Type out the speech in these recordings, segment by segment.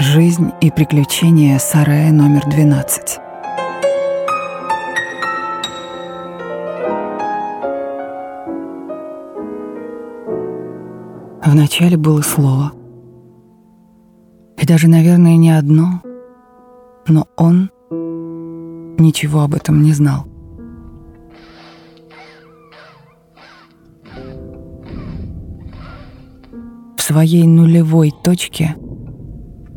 Жизнь и приключения сарая номер 12. Вначале было слово. И даже, наверное, не одно, но он ничего об этом не знал. В своей нулевой точке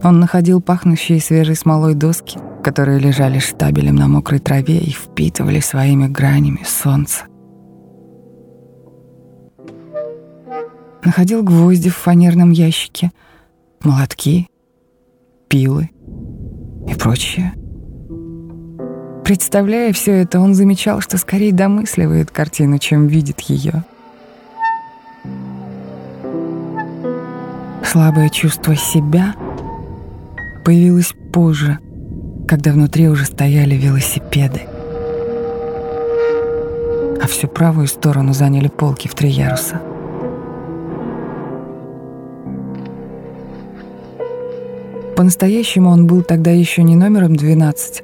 он находил пахнущие свежей смолой доски, которые лежали штабелем на мокрой траве и впитывали своими гранями солнце. Находил гвозди в фанерном ящике, молотки, пилы и прочее. Представляя все это, он замечал, что скорее домысливает картину, чем видит ее. Слабое чувство себя появилось позже, когда внутри уже стояли велосипеды. А всю правую сторону заняли полки в три яруса. По-настоящему он был тогда еще не номером 12,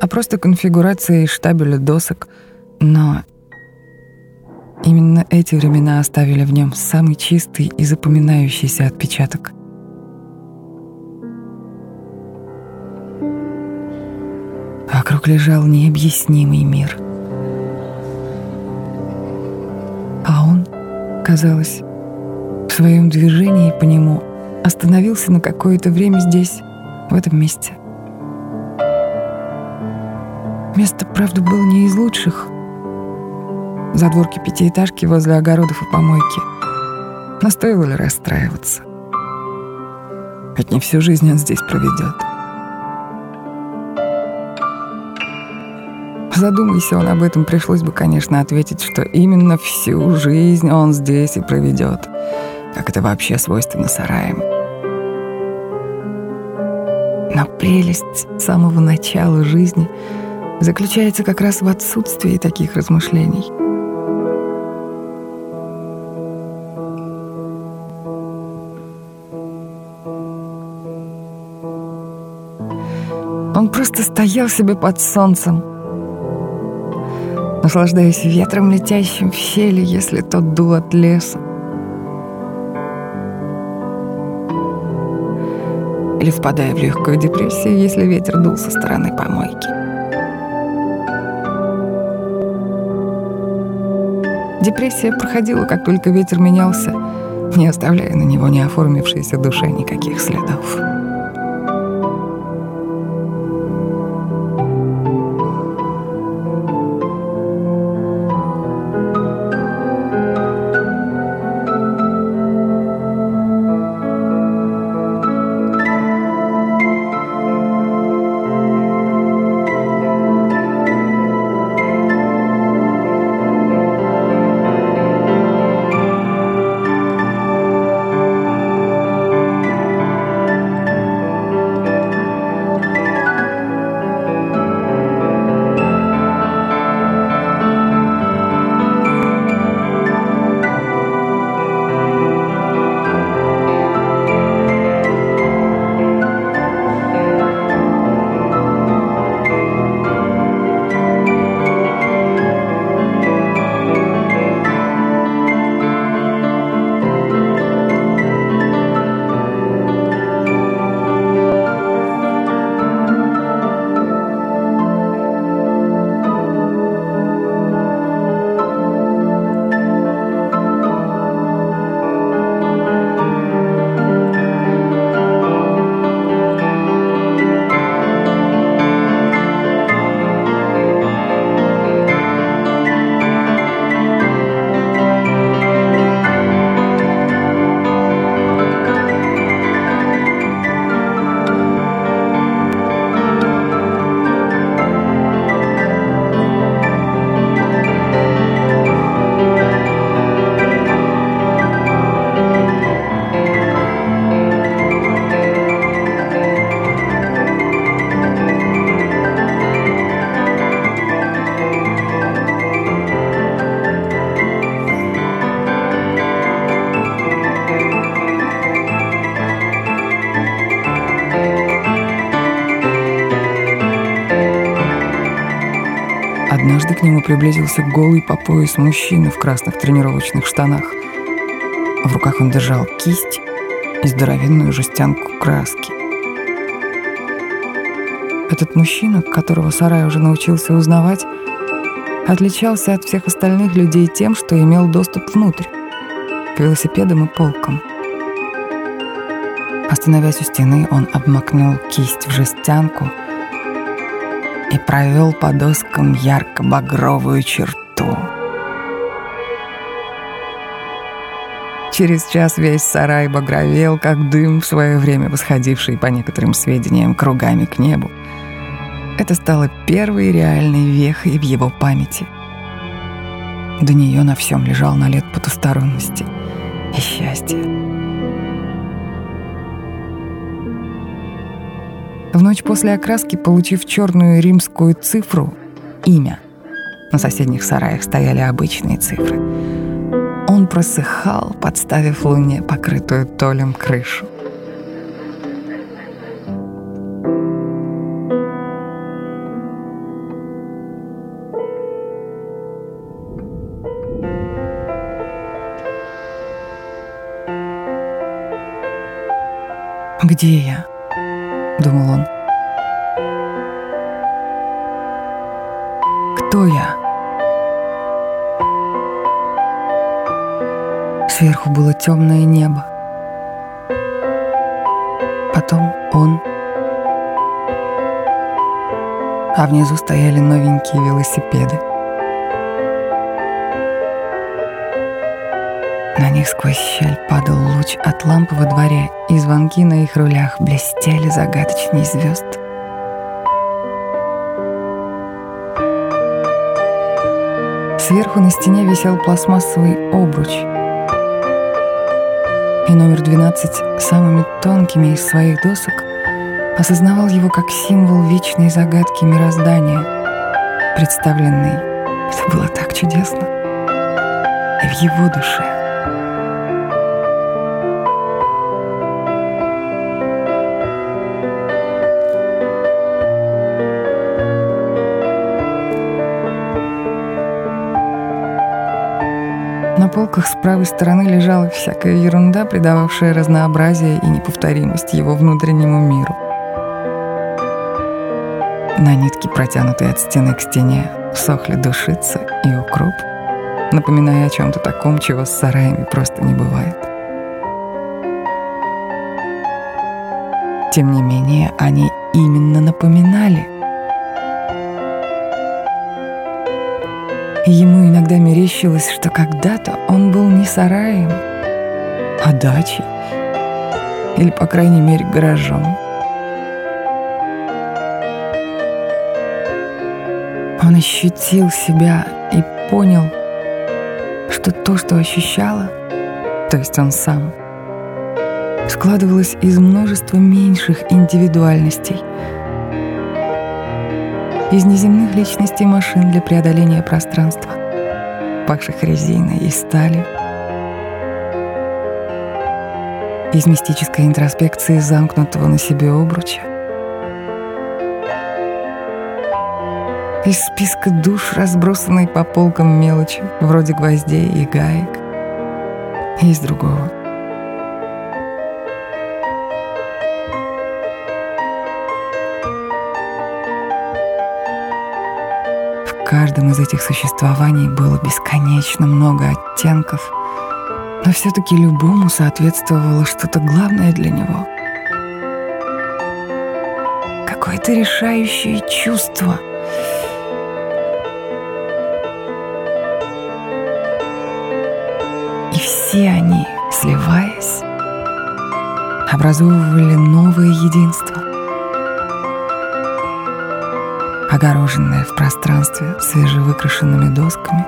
а просто конфигурацией штабеля досок, но именно эти времена оставили в нем самый чистый и запоминающийся отпечаток. Лежал необъяснимый мир. А он, казалось, в своем движении по нему остановился на какое-то время здесь, в этом месте. Место, правда, было не из лучших. Задворки пятиэтажки возле огородов и помойки. Но стоило ли расстраиваться? Ведь не всю жизнь он здесь проведет. Задумайся он об этом, пришлось бы, конечно, ответить, что именно всю жизнь он здесь и проведет. Как это вообще свойственно сараям. Но прелесть самого начала жизни заключается как раз в отсутствии таких размышлений. Он просто стоял себе под солнцем, наслаждаясь ветром, летящим в щели, если тот дул от леса. или впадая в легкую депрессию, если ветер дул со стороны помойки. Депрессия проходила, как только ветер менялся, не оставляя на него не оформившейся душе никаких следов. Приблизился голый по пояс мужчина в красных тренировочных штанах. В руках он держал кисть и здоровенную жестянку краски. Этот мужчина, которого Сарай уже научился узнавать, отличался от всех остальных людей тем, что имел доступ внутрь, к велосипедам и полкам. Остановясь у стены, он обмакнул кисть в жестянку и провел по доскам ярко-багровую черту. Через час весь сарай багровел, как дым в свое время восходивший, по некоторым сведениям, кругами к небу. Это стало первой реальной вехой в его памяти. До нее на всем лежал налет потусторонности и счастья. В ночь после окраски, получив черную римскую цифру, имя, на соседних сараях стояли обычные цифры, он просыхал, подставив луне покрытую толем крышу. «Где я?» — Сверху было темное небо. Потом он. А внизу стояли новенькие велосипеды. На них сквозь щель падал луч от лампы во дворе, и звонки на их рулях блестели загадочней звезд. Сверху на стене висел пластмассовый обруч — номер 12 самыми тонкими из своих досок осознавал его как символ вечной загадки мироздания, представленный. Это было так чудесно. И в его душе. Полках с правой стороны лежала всякая ерунда, придававшая разнообразие и неповторимость его внутреннему миру. На нитке, протянутой от стены к стене, сохли душица и укроп, напоминая о чем-то таком, чего с сараями просто не бывает. Тем не менее, они именно напоминали — мерещилось, что когда-то он был не сараем, а дачей, или, по крайней мере, гаражом. Он ощутил себя и понял, что то, что ощущало, то есть он сам, складывалось из множества меньших индивидуальностей — из неземных личностей машин для преодоления пространства, пахших резиной и сталью, из мистической интроспекции замкнутого на себе обруча, из списка душ, разбросанной по полкам мелочи, вроде гвоздей и гаек, и из другого — каждом из этих существований было бесконечно много оттенков, но все-таки любому соответствовало что-то главное для него. Какое-то решающее чувство. И все они, сливаясь, образовывали новое единство огороженная в пространстве свежевыкрашенными досками,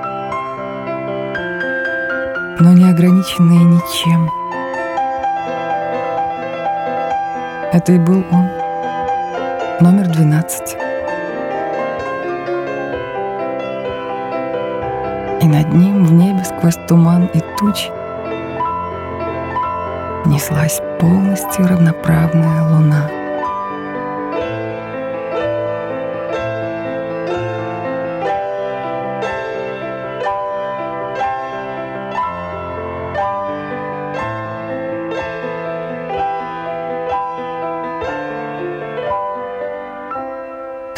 но не ограниченная ничем. Это и был он, номер 12. И над ним в небе сквозь туман и тучи неслась полностью равноправная луна —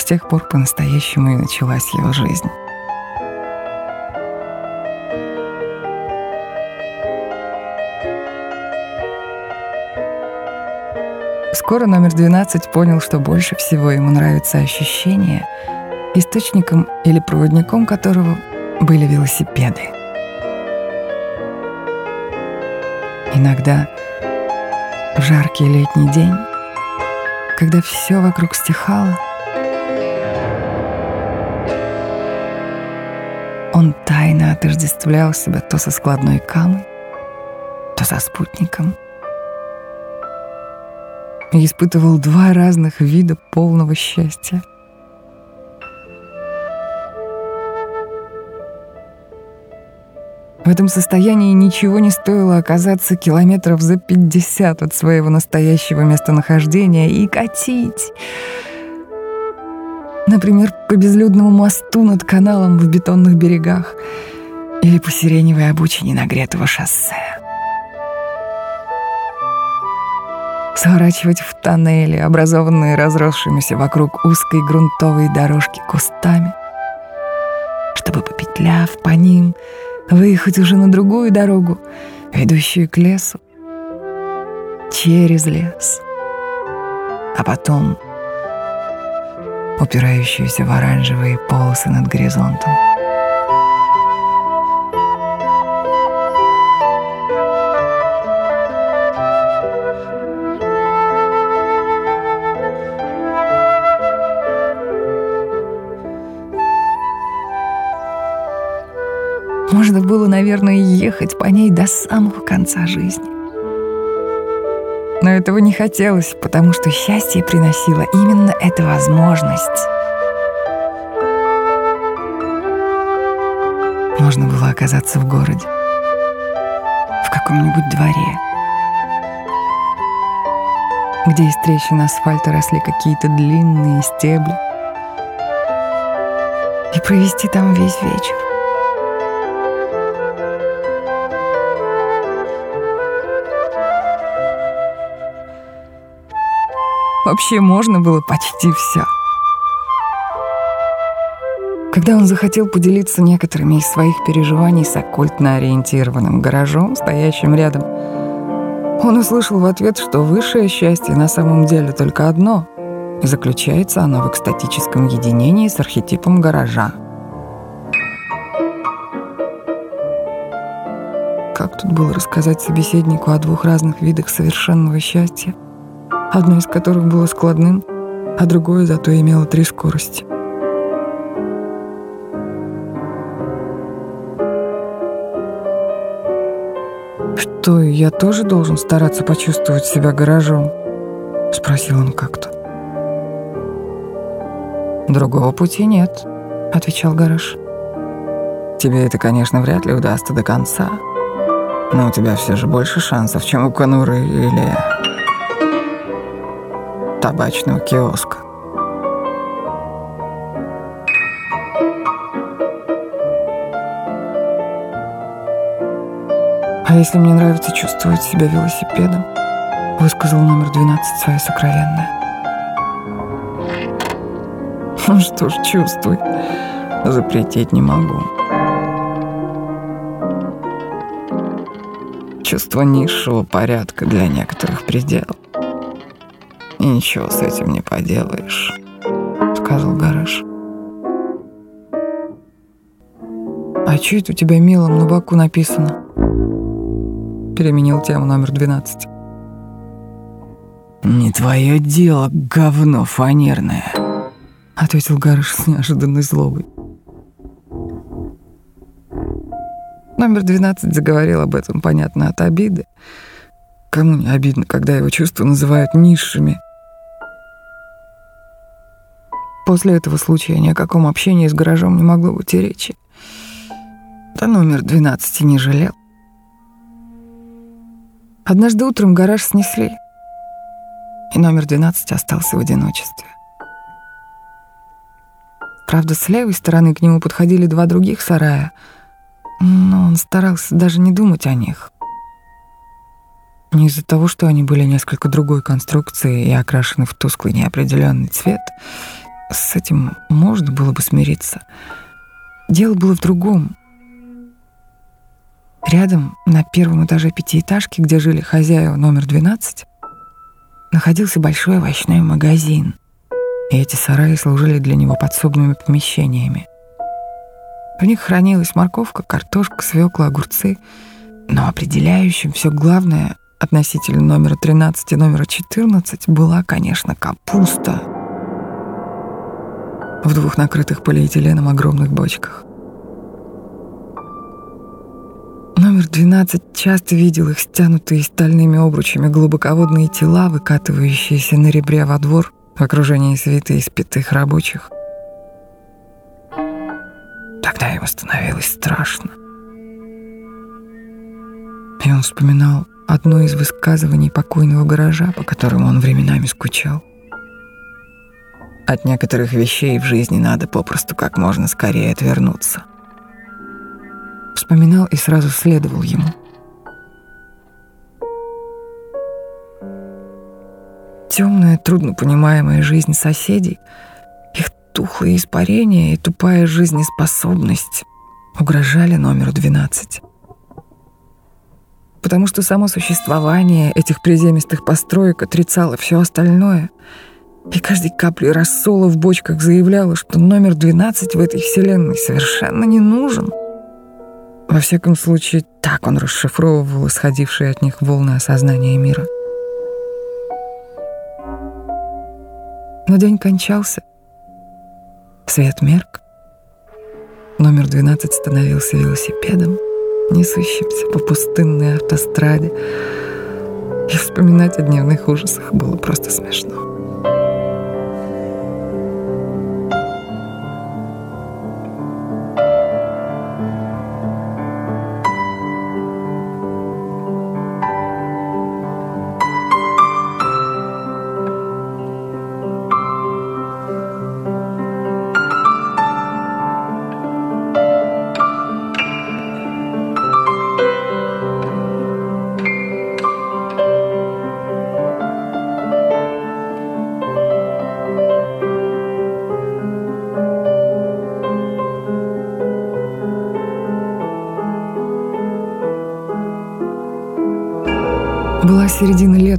С тех пор по-настоящему и началась его жизнь. Скоро номер 12 понял, что больше всего ему нравится ощущение, источником или проводником которого были велосипеды. Иногда в жаркий летний день, когда все вокруг стихало, отождествлял себя то со складной камой, то со спутником — и испытывал два разных вида полного счастья. В этом состоянии ничего не стоило оказаться километров за 50 от своего настоящего местонахождения и катить. Например, по безлюдному мосту над каналом в бетонных берегах или по сиреневой обочине нагретого шоссе. сворачивать в тоннели, образованные разросшимися вокруг узкой грунтовой дорожки кустами, чтобы, попетляв по ним, выехать уже на другую дорогу, ведущую к лесу, через лес, а потом упирающуюся в оранжевые полосы над горизонтом. Наверное, ехать по ней до самого конца жизни. Но этого не хотелось, потому что счастье приносило именно эта возможность. Можно было оказаться в городе, в каком-нибудь дворе, где из трещин асфальта росли какие-то длинные стебли, и провести там весь вечер. Вообще можно было почти все. Когда он захотел поделиться некоторыми из своих переживаний с оккультно ориентированным гаражом, стоящим рядом, он услышал в ответ, что высшее счастье на самом деле только одно, и заключается оно в экстатическом единении с архетипом гаража. Как тут было рассказать собеседнику о двух разных видах совершенного счастья — одно из которых было складным, а другое зато имело три скорости. «Что, я тоже должен стараться почувствовать себя гаражом?» — спросил он как-то. «Другого пути нет», — отвечал гараж. «Тебе это, конечно, вряд ли удастся до конца, но у тебя все же больше шансов, чем у Конуры или табачного киоска. «А если мне нравится чувствовать себя велосипедом?» — высказал номер 12 свое сокровенное. «Ну что ж, чувствуй. Запретить не могу». Чувство низшего порядка для некоторых пределов. Ничего с этим не поделаешь, сказал Гараж. А что это у тебя мелом на боку написано? Переменил тему номер 12. «Не твое дело, говно фанерное», — ответил Гарыш с неожиданной злобой. Номер 12 заговорил об этом, понятно, от обиды. Кому не обидно, когда его чувства называют низшими — После этого случая ни о каком общении с гаражом не могло быть и речи. Да номер 12 не жалел. Однажды утром гараж снесли, и номер 12 остался в одиночестве. Правда, с левой стороны к нему подходили два других сарая, но он старался даже не думать о них. Не из-за того, что они были несколько другой конструкции и окрашены в тусклый неопределенный цвет — с этим можно было бы смириться. Дело было в другом. Рядом, на первом этаже пятиэтажки, где жили хозяева номер 12, находился большой овощной магазин, и эти сараи служили для него подсобными помещениями. В них хранилась морковка, картошка, свекла, огурцы, но определяющим все главное относительно номера 13 и номера 14 была, конечно, капуста в двух накрытых полиэтиленом огромных бочках. Номер 12 часто видел их стянутые стальными обручами глубоководные тела, выкатывающиеся на ребре во двор в окружении свиты испитых рабочих. Тогда ему становилось страшно. И он вспоминал одно из высказываний покойного гаража, по которому он временами скучал. От некоторых вещей в жизни надо попросту как можно скорее отвернуться вспоминал и сразу следовал ему. Темная, трудно понимаемая жизнь соседей, их тухлые испарения и тупая жизнеспособность угрожали номеру 12. Потому что само существование этих приземистых построек отрицало все остальное, и каждой капли рассола в бочках заявляла, что номер 12 в этой вселенной совершенно не нужен — во всяком случае, так он расшифровывал исходившие от них волны осознания мира. Но день кончался. Свет мерк. Номер 12 становился велосипедом, несущимся по пустынной автостраде. И вспоминать о дневных ужасах было просто смешно.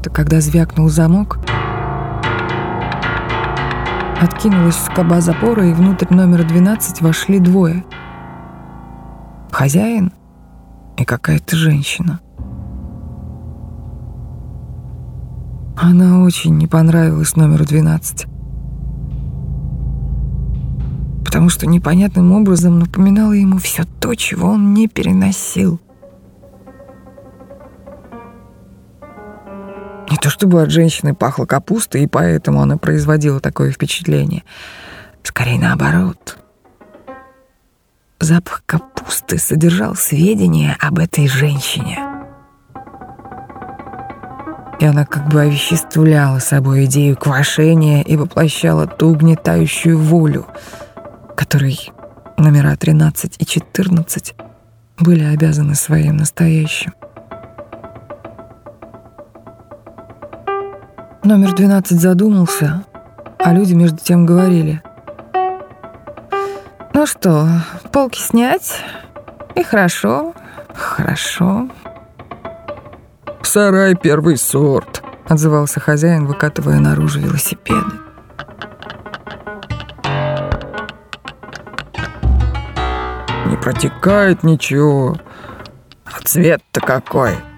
Лета, когда звякнул замок. Откинулась скоба запора, и внутрь номера 12 вошли двое. Хозяин и какая-то женщина. Она очень не понравилась номеру 12. Потому что непонятным образом напоминала ему все то, чего он не переносил — чтобы от женщины пахло капустой, и поэтому она производила такое впечатление. Скорее наоборот. Запах капусты содержал сведения об этой женщине. И она как бы овеществляла собой идею квашения и воплощала ту угнетающую волю, которой номера 13 и 14 были обязаны своим настоящим. Номер 12 задумался, а люди между тем говорили. «Ну что, полки снять? И хорошо, хорошо». «Сарай первый сорт», — отзывался хозяин, выкатывая наружу велосипеды. «Не протекает ничего, а цвет-то какой!»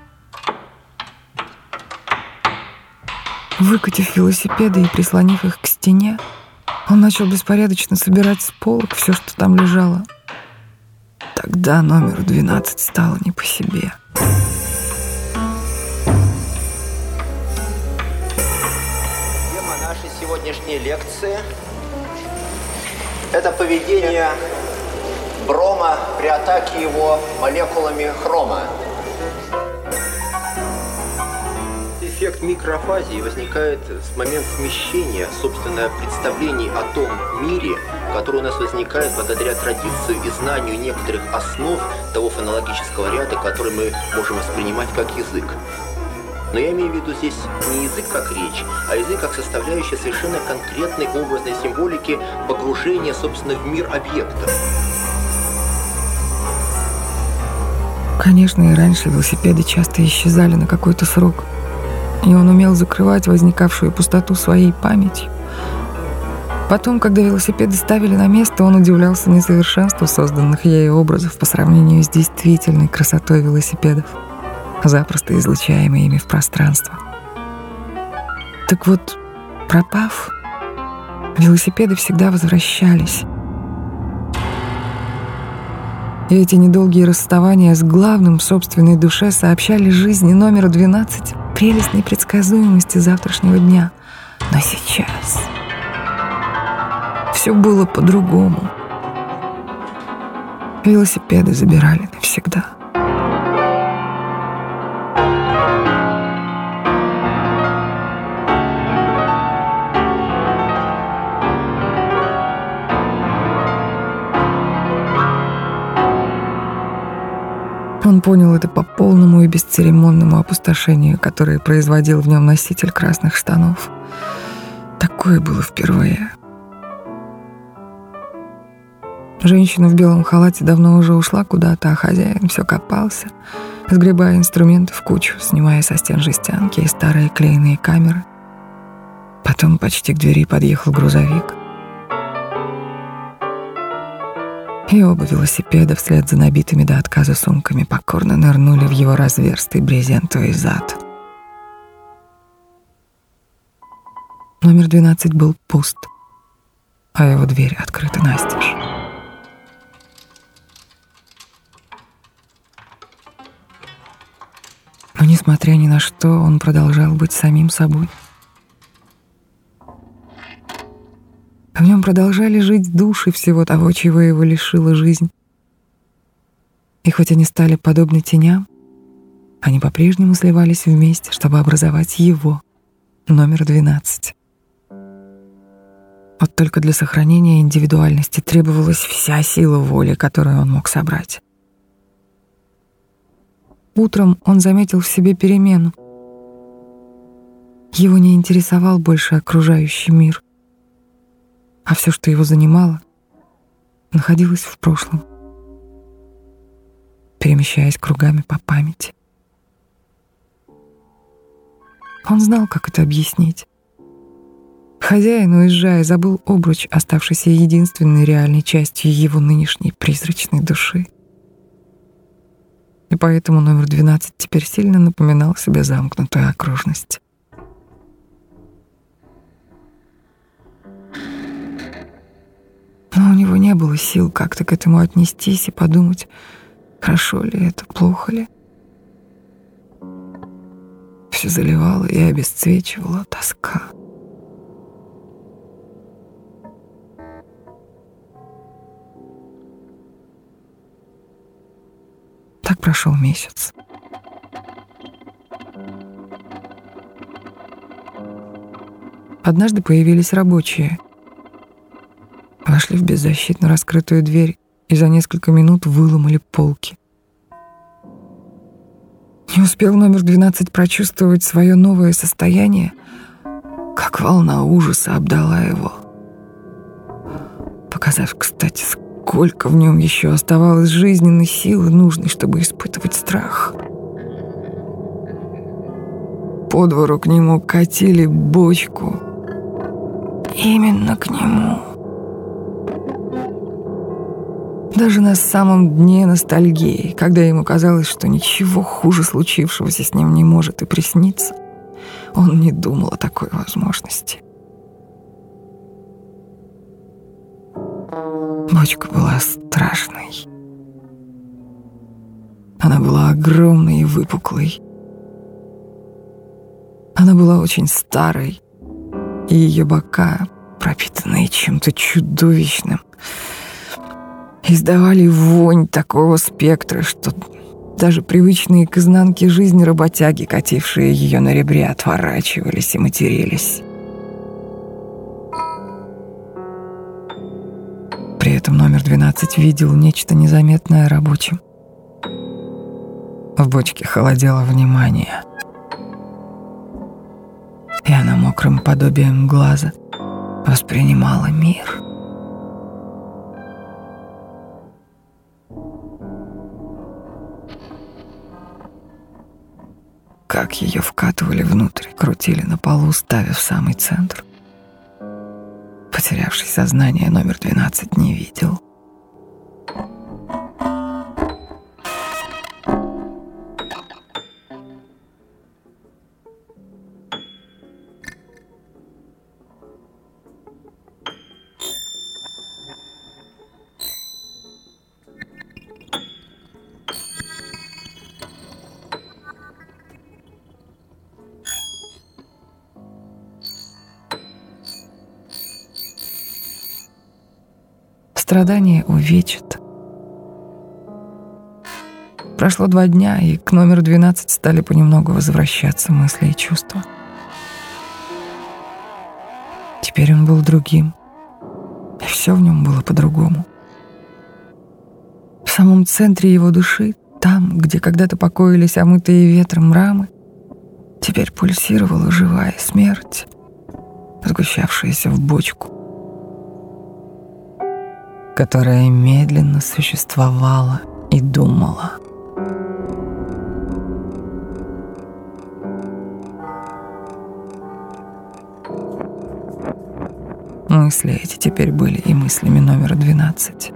Выкатив велосипеды и прислонив их к стене, он начал беспорядочно собирать с полок все, что там лежало. Тогда номер 12 стало не по себе. Тема нашей сегодняшней лекции – это поведение брома при атаке его молекулами хрома. Эффект микрофазии возникает с момента смещения, собственно, представлений о том мире, который у нас возникает благодаря традиции и знанию некоторых основ того фонологического ряда, который мы можем воспринимать как язык. Но я имею в виду здесь не язык как речь, а язык как составляющая совершенно конкретной образной символики погружения, собственно, в мир объекта. Конечно, и раньше велосипеды часто исчезали на какой-то срок, и он умел закрывать возникавшую пустоту своей памятью. Потом, когда велосипеды ставили на место, он удивлялся несовершенству созданных ею образов по сравнению с действительной красотой велосипедов, запросто излучаемой ими в пространство. Так вот, пропав, велосипеды всегда возвращались. И эти недолгие расставания с главным в собственной душе сообщали жизни номера 12 прелестной предсказуемости завтрашнего дня. Но сейчас все было по-другому. Велосипеды забирали навсегда. Понял это по полному и бесцеремонному опустошению, которое производил в нем носитель красных штанов. Такое было впервые. Женщина в белом халате давно уже ушла куда-то, а хозяин все копался, сгребая инструменты в кучу, снимая со стен жестянки и старые клееные камеры. Потом почти к двери подъехал грузовик. И оба велосипеда вслед за набитыми до отказа сумками покорно нырнули в его разверстый брезентовый зад. Номер 12 был пуст, а его дверь открыта настежь. Но, несмотря ни на что, он продолжал быть самим собой. В нем продолжали жить души всего того, чего его лишила жизнь. И хоть они стали подобны теням, они по-прежнему сливались вместе, чтобы образовать его, номер 12. Вот только для сохранения индивидуальности требовалась вся сила воли, которую он мог собрать. Утром он заметил в себе перемену. Его не интересовал больше окружающий мир, а все, что его занимало, находилось в прошлом, перемещаясь кругами по памяти. Он знал, как это объяснить. Хозяин, уезжая, забыл обруч, оставшийся единственной реальной частью его нынешней призрачной души и поэтому номер 12 теперь сильно напоминал себе замкнутую окружность. Но у него не было сил как-то к этому отнестись и подумать, хорошо ли это, плохо ли. Все заливало и обесцвечивала тоска. Так прошел месяц. Однажды появились рабочие. Вошли в беззащитно раскрытую дверь и за несколько минут выломали полки. Не успел номер 12 прочувствовать свое новое состояние, как волна ужаса обдала его. Показав, кстати, Сколько в нем еще оставалось жизненной силы, нужной, чтобы испытывать страх. По двору к нему катили бочку. Именно к нему. Даже на самом дне ностальгии, когда ему казалось, что ничего хуже случившегося с ним не может и присниться, он не думал о такой возможности. Бочка была страшной. Она была огромной и выпуклой. Она была очень старой, и ее бока, пропитанные чем-то чудовищным, издавали вонь такого спектра, что даже привычные к изнанке жизни работяги, катившие ее на ребре, отворачивались и матерились. При этом номер 12 видел нечто незаметное рабочим. В бочке холодело внимание. мокрым подобием глаза воспринимала мир. Как ее вкатывали внутрь, крутили на полу, ставя в самый центр. Потерявший сознание номер 12 не видел. Страдание увечит. Прошло два дня, и к номеру 12 стали понемногу возвращаться мысли и чувства. Теперь он был другим, и все в нем было по-другому. В самом центре его души, там, где когда-то покоились омытые ветром рамы, теперь пульсировала живая смерть, сгущавшаяся в бочку которая медленно существовала и думала. Мысли эти теперь были и мыслями номера 12.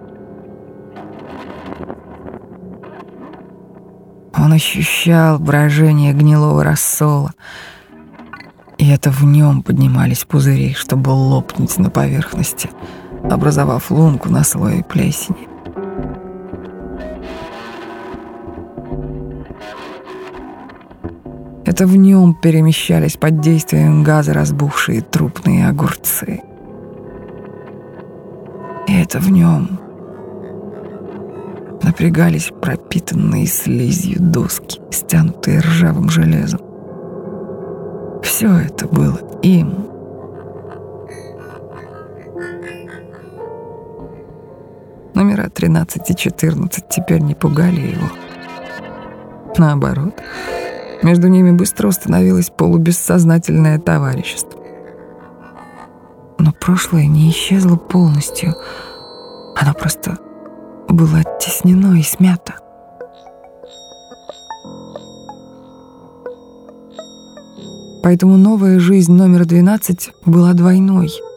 Он ощущал брожение гнилого рассола, и это в нем поднимались пузыри, чтобы лопнуть на поверхности — образовав лунку на слое плесени. Это в нем перемещались под действием газа разбухшие трупные огурцы. И это в нем напрягались пропитанные слизью доски, стянутые ржавым железом. Все это было им — Номера 13 и 14 теперь не пугали его. Наоборот, между ними быстро установилось полубессознательное товарищество. Но прошлое не исчезло полностью. Оно просто было оттеснено и смято. Поэтому новая жизнь номер 12 была двойной —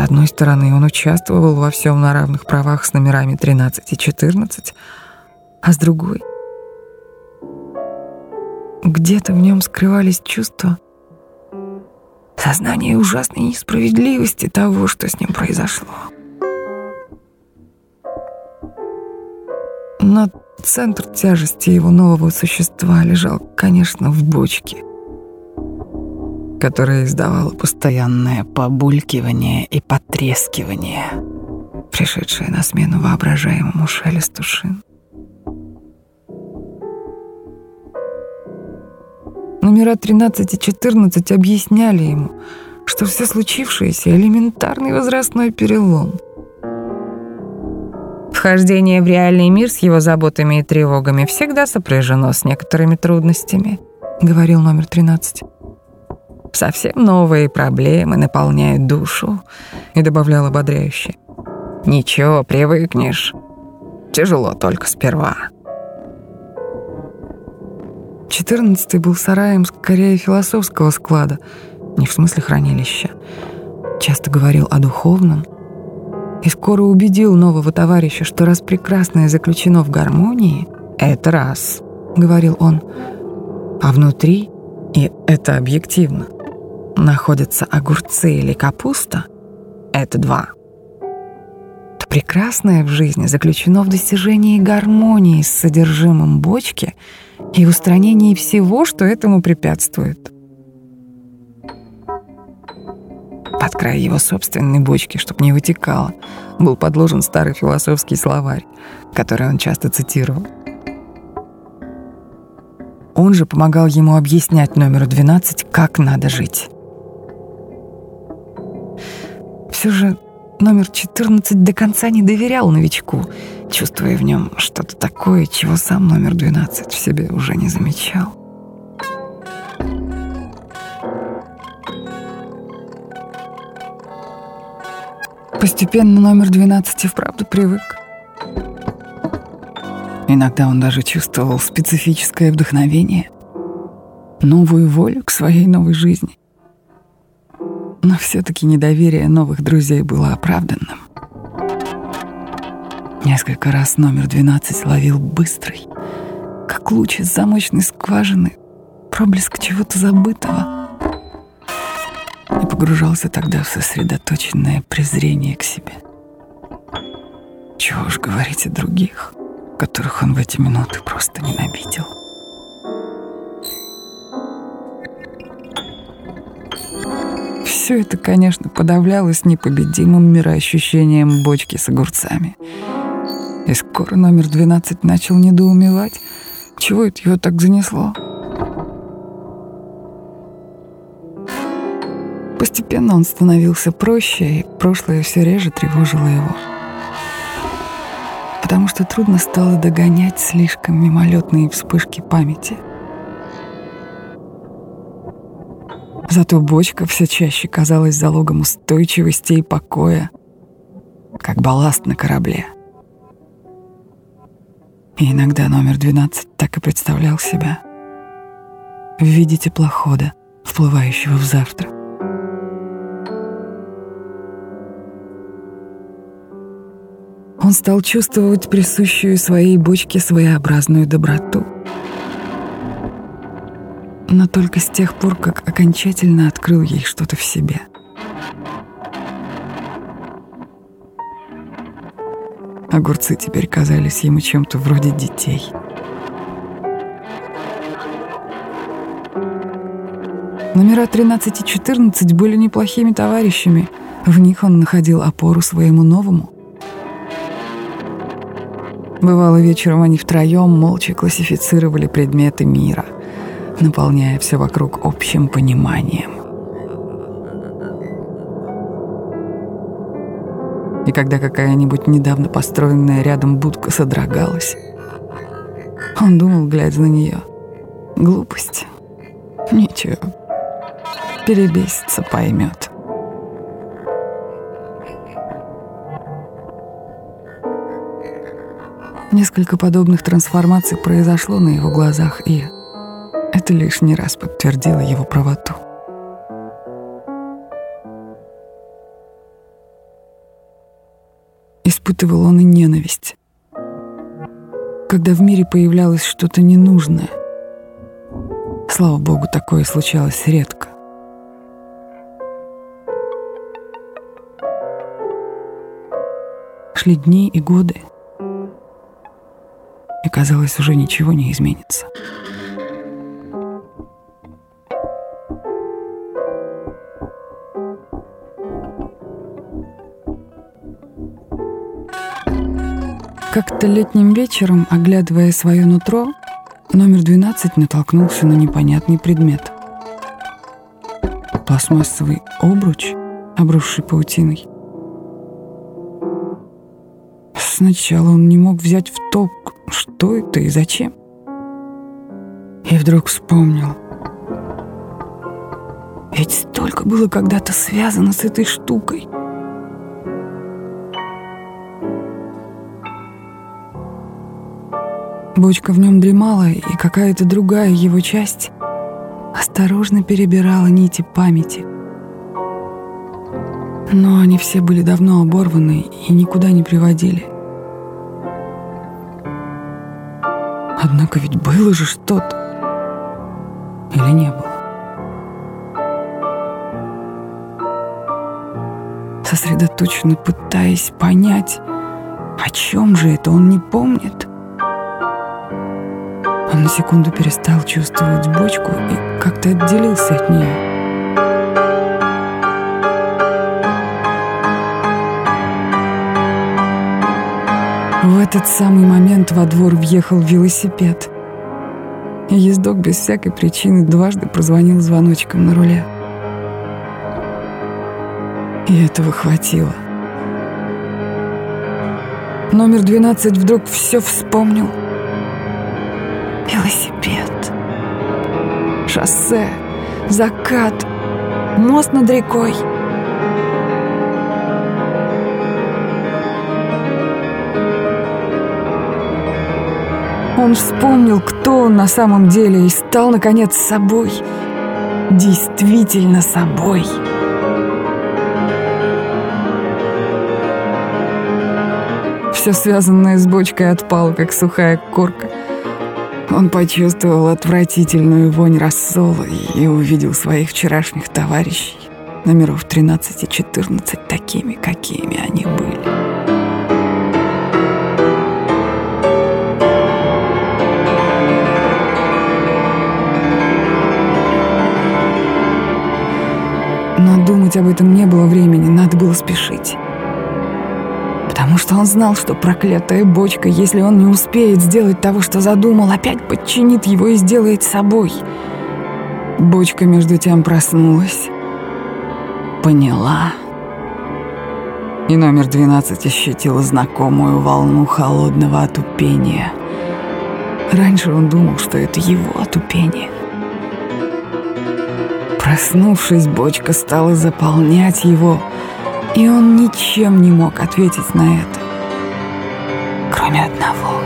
с одной стороны, он участвовал во всем на равных правах с номерами 13 и 14, а с другой где-то в нем скрывались чувства сознание ужасной несправедливости того, что с ним произошло. Но центр тяжести его нового существа лежал, конечно, в бочке — которая издавала постоянное побулькивание и потрескивание, пришедшее на смену воображаемому шелесту шин. Номера 13 и 14 объясняли ему, что все случившееся — элементарный возрастной перелом. Вхождение в реальный мир с его заботами и тревогами всегда сопряжено с некоторыми трудностями, говорил номер 13. Совсем новые проблемы наполняют душу, и добавлял ободряюще. Ничего, привыкнешь. Тяжело только сперва. Четырнадцатый был сараем скорее философского склада, не в смысле хранилища. Часто говорил о духовном и скоро убедил нового товарища, что раз прекрасное заключено в гармонии, это раз, говорил он, а внутри, и это объективно — находятся огурцы или капуста, это два, то прекрасное в жизни заключено в достижении гармонии с содержимым бочки и устранении всего, что этому препятствует. Под край его собственной бочки, чтобы не вытекало, был подложен старый философский словарь, который он часто цитировал. Он же помогал ему объяснять номеру 12, как надо жить. Все же номер 14 до конца не доверял новичку, чувствуя в нем что-то такое, чего сам номер 12 в себе уже не замечал. Постепенно номер 12 и вправду привык. Иногда он даже чувствовал специфическое вдохновение, новую волю к своей новой жизни. Но все-таки недоверие новых друзей было оправданным. Несколько раз номер 12 ловил быстрый, как луч из замочной скважины, проблеск чего-то забытого. И погружался тогда в сосредоточенное презрение к себе. Чего уж говорить о других, которых он в эти минуты просто ненавидел. Все это, конечно, подавлялось непобедимым мироощущением бочки с огурцами. И скоро номер 12 начал недоумевать, чего это его так занесло. Постепенно он становился проще, и прошлое все реже тревожило его. Потому что трудно стало догонять слишком мимолетные вспышки памяти — Зато бочка все чаще казалась залогом устойчивости и покоя, как балласт на корабле. И иногда номер 12 так и представлял себя в виде теплохода, вплывающего в завтра. Он стал чувствовать присущую своей бочке своеобразную доброту — но только с тех пор, как окончательно открыл ей что-то в себе. Огурцы теперь казались ему чем-то вроде детей. Номера 13 и 14 были неплохими товарищами. В них он находил опору своему новому. Бывало, вечером они втроем молча классифицировали предметы мира — наполняя все вокруг общим пониманием. И когда какая-нибудь недавно построенная рядом будка содрогалась, он думал, глядя на нее, глупость. Ничего, перебесится, поймет. Несколько подобных трансформаций произошло на его глазах, и это лишний раз подтвердило его правоту. Испытывал он и ненависть. Когда в мире появлялось что-то ненужное. Слава богу, такое случалось редко. Шли дни и годы, и казалось, уже ничего не изменится. Как-то летним вечером, оглядывая свое нутро, номер 12 натолкнулся на непонятный предмет. Пластмассовый обруч, обросший паутиной. Сначала он не мог взять в толк, что это и зачем. И вдруг вспомнил. Ведь столько было когда-то связано с этой штукой — Бочка в нем дремала, и какая-то другая его часть осторожно перебирала нити памяти. Но они все были давно оборваны и никуда не приводили. Однако ведь было же что-то. Или не было? Сосредоточенно пытаясь понять, о чем же это он не помнит. На секунду перестал чувствовать бочку и как-то отделился от нее. В этот самый момент во двор въехал велосипед. Ездок без всякой причины дважды прозвонил звоночком на руле. И этого хватило. Номер 12 вдруг все вспомнил — Велосипед. Шоссе. Закат. Мост над рекой. Он вспомнил, кто он на самом деле, и стал, наконец, собой. Действительно собой. Все связанное с бочкой отпало, как сухая корка. Он почувствовал отвратительную вонь рассола и увидел своих вчерашних товарищей, номеров 13 и 14, такими, какими они были. Но думать об этом не было времени, надо было спешить потому что он знал, что проклятая бочка, если он не успеет сделать того, что задумал, опять подчинит его и сделает собой. Бочка между тем проснулась, поняла, и номер 12 ощутила знакомую волну холодного отупения. Раньше он думал, что это его отупение. Проснувшись, бочка стала заполнять его, и он ничем не мог ответить на это, кроме одного.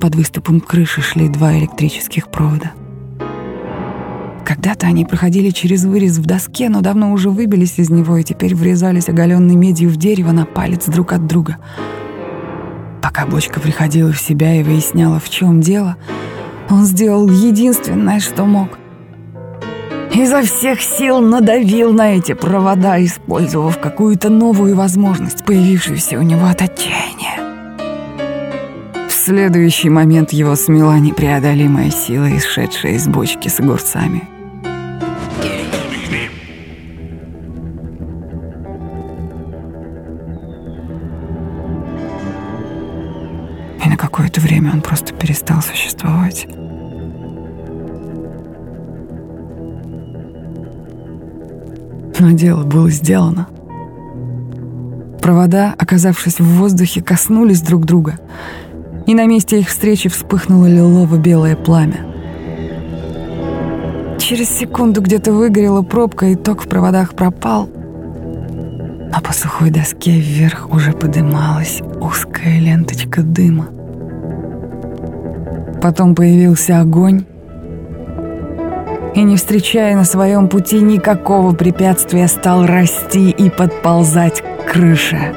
Под выступом крыши шли два электрических провода. Когда-то они проходили через вырез в доске, но давно уже выбились из него и теперь врезались оголенной медью в дерево на палец друг от друга — Пока бочка приходила в себя и выясняла, в чем дело, он сделал единственное, что мог. Изо всех сил надавил на эти провода, использовав какую-то новую возможность, появившуюся у него от отчаяния. В следующий момент его смела непреодолимая сила, исшедшая из бочки с огурцами — он просто перестал существовать. Но дело было сделано. Провода, оказавшись в воздухе, коснулись друг друга, и на месте их встречи вспыхнуло лилово-белое пламя. Через секунду где-то выгорела пробка, и ток в проводах пропал, а по сухой доске вверх уже подымалась узкая ленточка дыма. Потом появился огонь, и, не встречая на своем пути никакого препятствия, стал расти и подползать к крыше.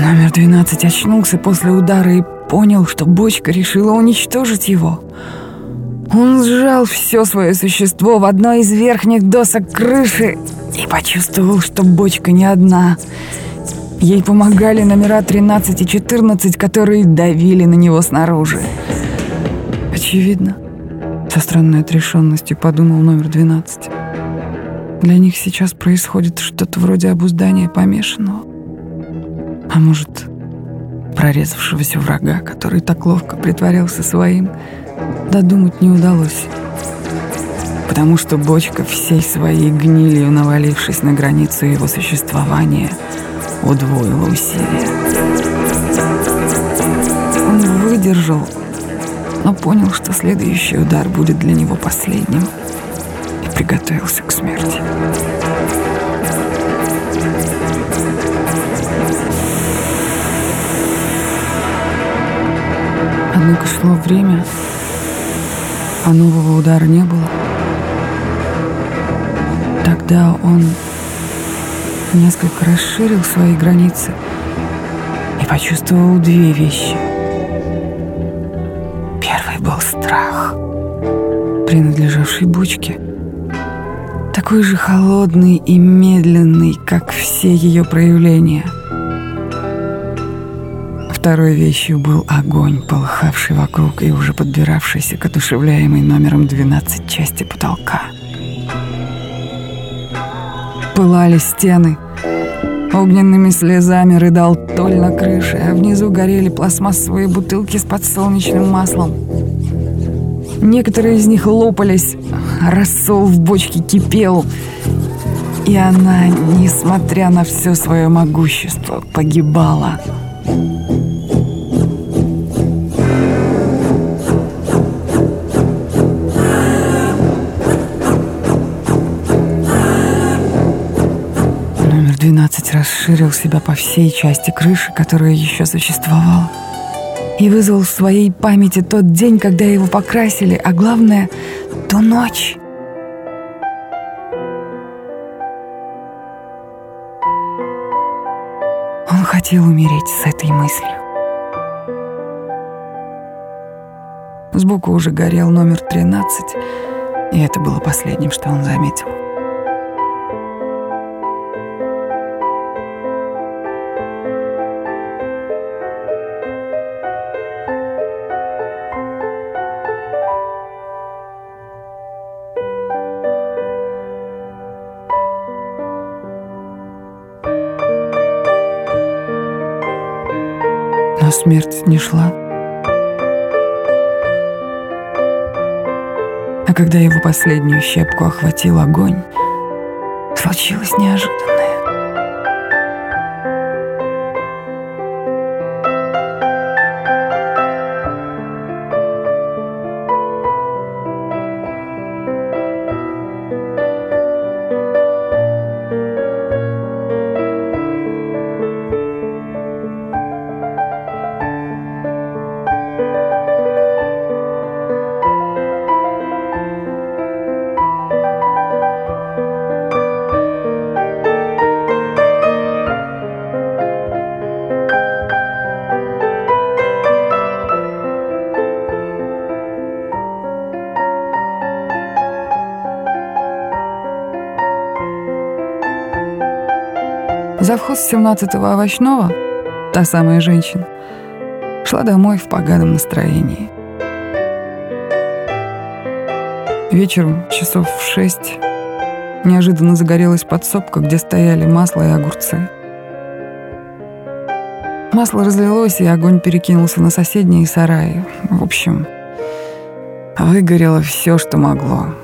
Номер 12 очнулся после удара и понял, что бочка решила уничтожить его. Он сжал все свое существо в одной из верхних досок крыши и почувствовал, что бочка не одна — Ей помогали номера 13 и 14, которые давили на него снаружи. Очевидно, со странной отрешенностью подумал номер 12. Для них сейчас происходит что-то вроде обуздания помешанного. А может, прорезавшегося врага, который так ловко притворялся своим, додумать не удалось. Потому что бочка всей своей гнилью, навалившись на границу его существования, удвоила усилия. Он выдержал, но понял, что следующий удар будет для него последним и приготовился к смерти. Однако шло время, а нового удара не было. Тогда он несколько расширил свои границы и почувствовал две вещи. Первый был страх, принадлежавший бучке, такой же холодный и медленный, как все ее проявления. Второй вещью был огонь, полыхавший вокруг и уже подбиравшийся к одушевляемой номером 12 части потолка. Пылали стены, Огненными слезами рыдал Толь на крыше, а внизу горели пластмассовые бутылки с подсолнечным маслом. Некоторые из них лопались, рассол в бочке кипел, и она, несмотря на все свое могущество, погибала. Расширил себя по всей части крыши, которая еще существовала, и вызвал в своей памяти тот день, когда его покрасили, а главное — ту ночь. Он хотел умереть с этой мыслью. Сбоку уже горел номер 13, и это было последним, что он заметил. Смерть не шла. А когда его последнюю щепку охватил огонь, случилось неожиданное. Завхоз 17-го овощного, та самая женщина, шла домой в поганом настроении. Вечером, часов в шесть, неожиданно загорелась подсобка, где стояли масло и огурцы. Масло разлилось, и огонь перекинулся на соседние сараи. В общем, выгорело все, что могло.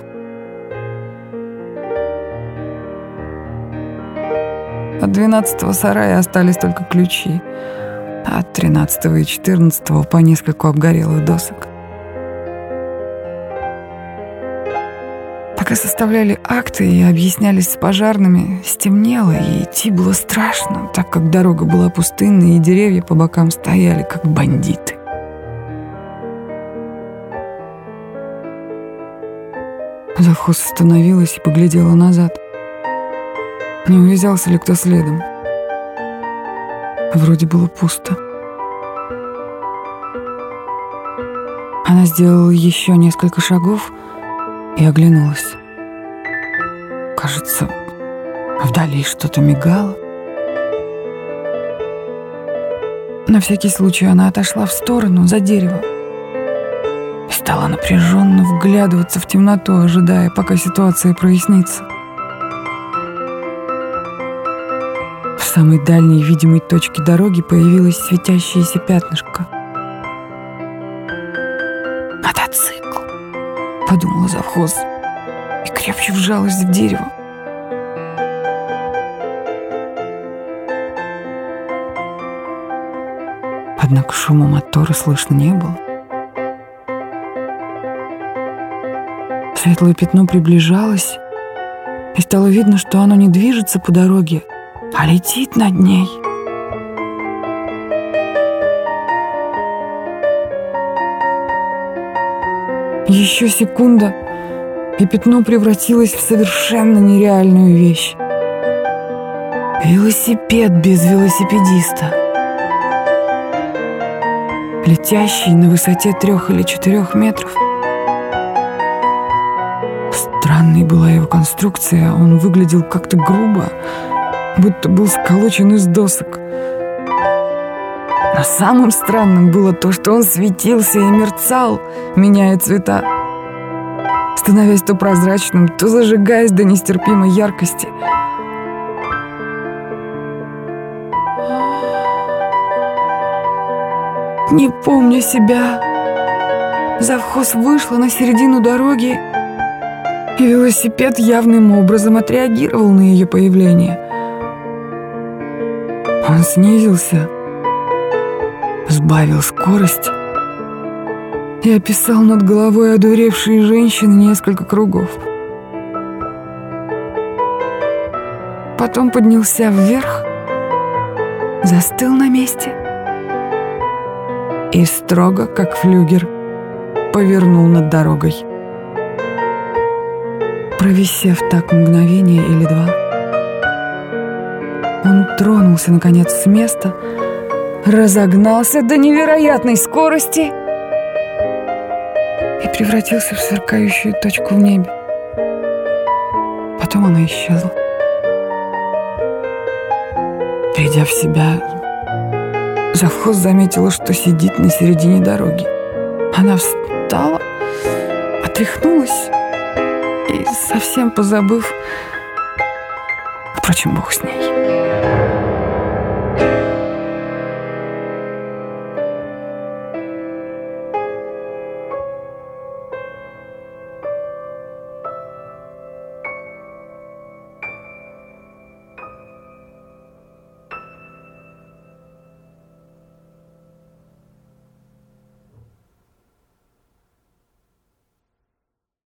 От двенадцатого сарая остались только ключи, а от тринадцатого и четырнадцатого по нескольку обгорелых досок. Пока составляли акты и объяснялись с пожарными, стемнело, и идти было страшно, так как дорога была пустынной, и деревья по бокам стояли, как бандиты. Завхоз остановилась и поглядела назад — не увязался ли кто следом? Вроде было пусто. Она сделала еще несколько шагов и оглянулась. Кажется, вдали что-то мигало. На всякий случай она отошла в сторону, за дерево, и стала напряженно вглядываться в темноту, ожидая, пока ситуация прояснится. В самой дальней видимой точке дороги появилось светящееся пятнышко. «Мотоцикл!» — подумала завхоз и крепче вжалась в дерево. Однако шума мотора слышно не было. Светлое пятно приближалось, и стало видно, что оно не движется по дороге, а летит над ней. Еще секунда, и пятно превратилось в совершенно нереальную вещь. Велосипед без велосипедиста. Летящий на высоте трех или четырех метров. Странной была его конструкция, он выглядел как-то грубо, будто был сколочен из досок. Но самым странным было то, что он светился и мерцал, меняя цвета, становясь то прозрачным, то зажигаясь до нестерпимой яркости. Не помня себя, завхоз вышла на середину дороги, и велосипед явным образом отреагировал на ее появление — он снизился, сбавил скорость и описал над головой одуревшей женщины несколько кругов. По Потом поднялся вверх, застыл на месте и строго, как флюгер, повернул над дорогой. Провисев так мгновение или два, он тронулся, наконец, с места, разогнался до невероятной скорости и превратился в сверкающую точку в небе. Потом она исчезла. Придя в себя, завхоз заметила, что сидит на середине дороги. Она встала, отряхнулась и, совсем позабыв, впрочем, бог с ней.